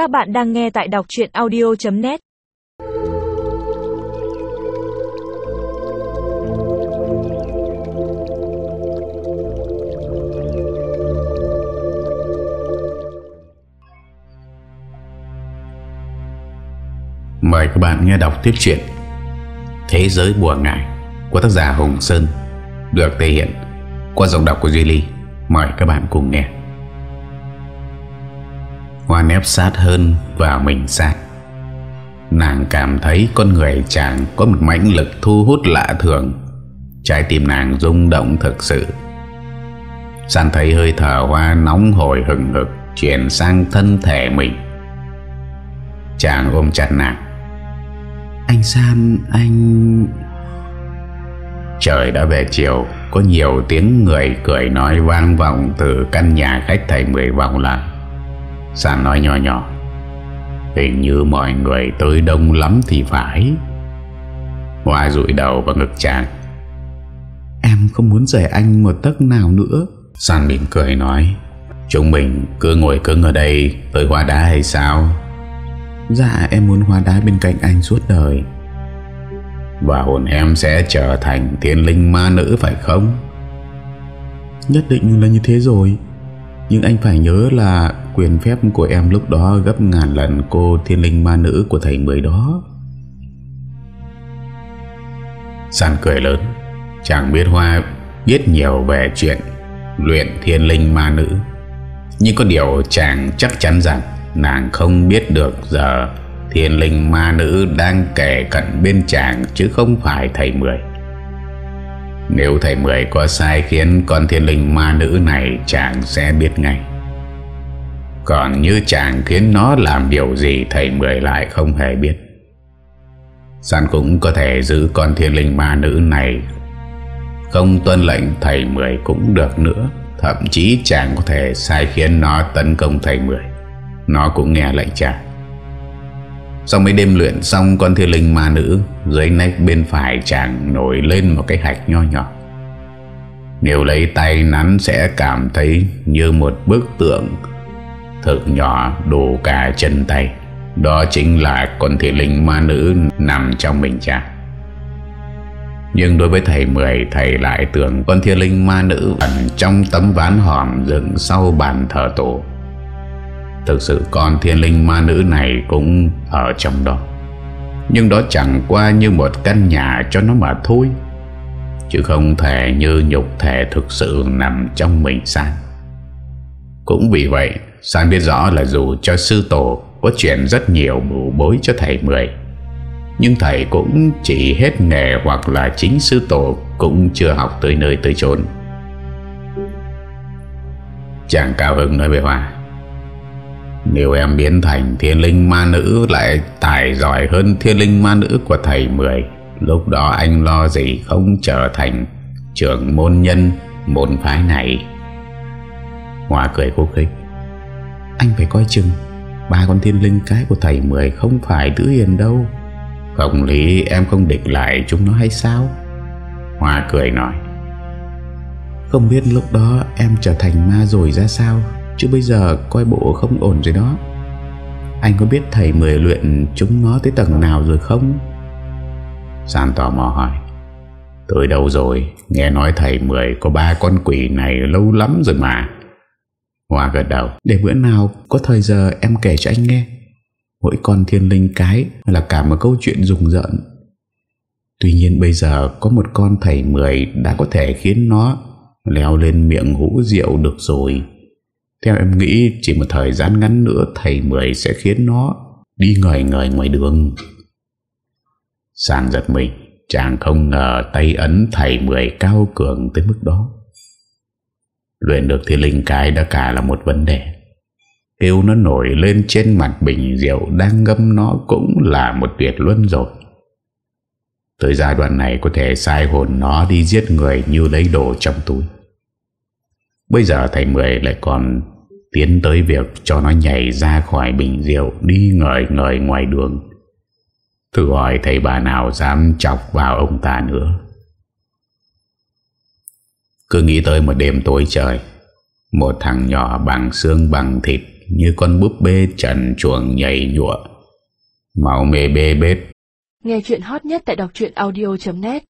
Các bạn đang nghe tại đọc chuyện audio.net Mời các bạn nghe đọc tiếp chuyện Thế giới bùa ngải của tác giả Hùng Sơn, được thể hiện qua giọng đọc của Duy Ly. Mời các bạn cùng nghe. Hoa nép sát hơn vào mình sát. Nàng cảm thấy con người chàng có một mãnh lực thu hút lạ thường. Trái tim nàng rung động thực sự. San thấy hơi thở hoa nóng hồi hừng hực chuyển sang thân thể mình. Chàng ôm chặt nàng. Anh San, anh... Trời đã về chiều Có nhiều tiếng người cười nói vang vọng Từ căn nhà khách thầy mười vọng lại Sàn nói nhỏ nhỏ. Hình như mọi người tới đông lắm thì phải. Hoa rụi đầu vào ngực chàng. Em không muốn rời anh một tấc nào nữa. Sàn mỉm cười nói. Chúng mình cứ ngồi cứng ở đây Tới hoa đá hay sao? Dạ em muốn hoa đá bên cạnh anh suốt đời. Và hồn em sẽ trở thành thiên linh ma nữ phải không? Nhất định là như thế rồi. Nhưng anh phải nhớ là Quyền phép của em lúc đó Gấp ngàn lần cô thiên linh ma nữ Của thầy mười đó. San cười lớn. Chàng biết Hoa biết nhiều về chuyện Luyện thiên linh ma nữ. Nhưng có điều chàng chắc chắn rằng Nàng không biết được giờ Thiên linh ma nữ đang kể cận bên chàng Chứ không phải thầy Mười. Nếu thầy Mười có sai khiến con thiên linh ma nữ này, Chàng sẽ biết ngay. Còn như chàng khiến nó làm điều gì Thầy Mười lại không hề biết. San cũng có thể giữ con thiên linh ma nữ này. Không tuân lệnh, thầy Mười cũng được nữa. Thậm chí chàng có thể sai khiến nó tấn công thầy Mười. Nó cũng nghe lệnh chàng. Sau mấy đêm luyện xong con thiên linh ma nữ, Dưới nách bên phải chàng nổi lên một cái hạch nho nhỏ. Nếu lấy tay nắn sẽ cảm thấy như một bức tượng. Thực nhỏ đủ cả chân tay. Đó chính là con thị linh ma nữ nằm trong mình cha. Nhưng đối với thầy Mười, Thầy lại tưởng con thiên linh ma nữ ẩn trong tấm ván hòm dựng sau bàn thờ tổ. Thực sự con thiên linh ma nữ này cũng ở trong đó. Nhưng đó chẳng qua như một căn nhà cho nó mà thôi. Chứ không thể như nhục thể thực sự nằm trong mình San Cũng vì vậy Sang biết rõ là dù cho sư tổ có chuyện rất nhiều mù bối cho thầy Mười, Nhưng thầy cũng chỉ hết nghề hoặc là chính sư tổ cũng chưa học tới nơi tới chốn. Chàng cao hứng nói với Hoa, nếu em biến thành thiên linh ma nữ Lại tài giỏi hơn thiên linh ma nữ của thầy Mười, Lúc đó anh lo gì không trở thành Trưởng môn nhân môn phái này? Hòa cười khúc khích. Anh phải coi chừng. Ba con thiên linh cái của thầy Mười Không phải đứa hiền đâu. Không lý em không địch lại chúng nó hay sao? Hoa cười nói. Không biết lúc đó em trở thành ma rồi ra sao, Chứ bây giờ coi bộ không ổn rồi đó. Anh có biết thầy mười luyện chúng nó tới tầng nào rồi không? San tò mò hỏi. Tới đâu rồi? Nghe nói thầy mười có ba con quỷ này lâu lắm rồi mà. Hòa gật đầu Để bữa nào có thời giờ em kể cho anh nghe Mỗi con thiên linh cái Là cả một câu chuyện rùng rợn Tuy nhiên bây giờ Có một con thầy mười Đã có thể khiến nó Leo lên miệng hũ rượu được rồi theo em nghĩ chỉ một thời gian ngắn nữa thầy Mười sẽ khiến nó đi ngời ngời ngoài đường. Sàng giật mình, chàng không ngờ tay ấn thầy Mười cao cường tới mức đó. Luyện được thì linh cái đã cả là một vấn đề. Kêu nó nổi lên trên mặt bình rượu đang ngâm nó cũng là một tuyệt luân rồi. Tới giai đoạn này có thể sai hồn nó đi giết người như lấy đồ trong túi. Bây giờ thầy Mười lại còn tiến tới việc cho nó nhảy ra khỏi bình rượu, đi ngời ngời ngoài đường. Thử hỏi thầy bà nào dám chọc vào ông ta nữa. Cứ nghĩ tới một đêm tối trời, một thằng nhỏ bằng xương bằng thịt Như con búp bê trần chuồng nhảy nhụa Màu mê bê bết. Nghe chuyện hot nhất tại đọc audio.net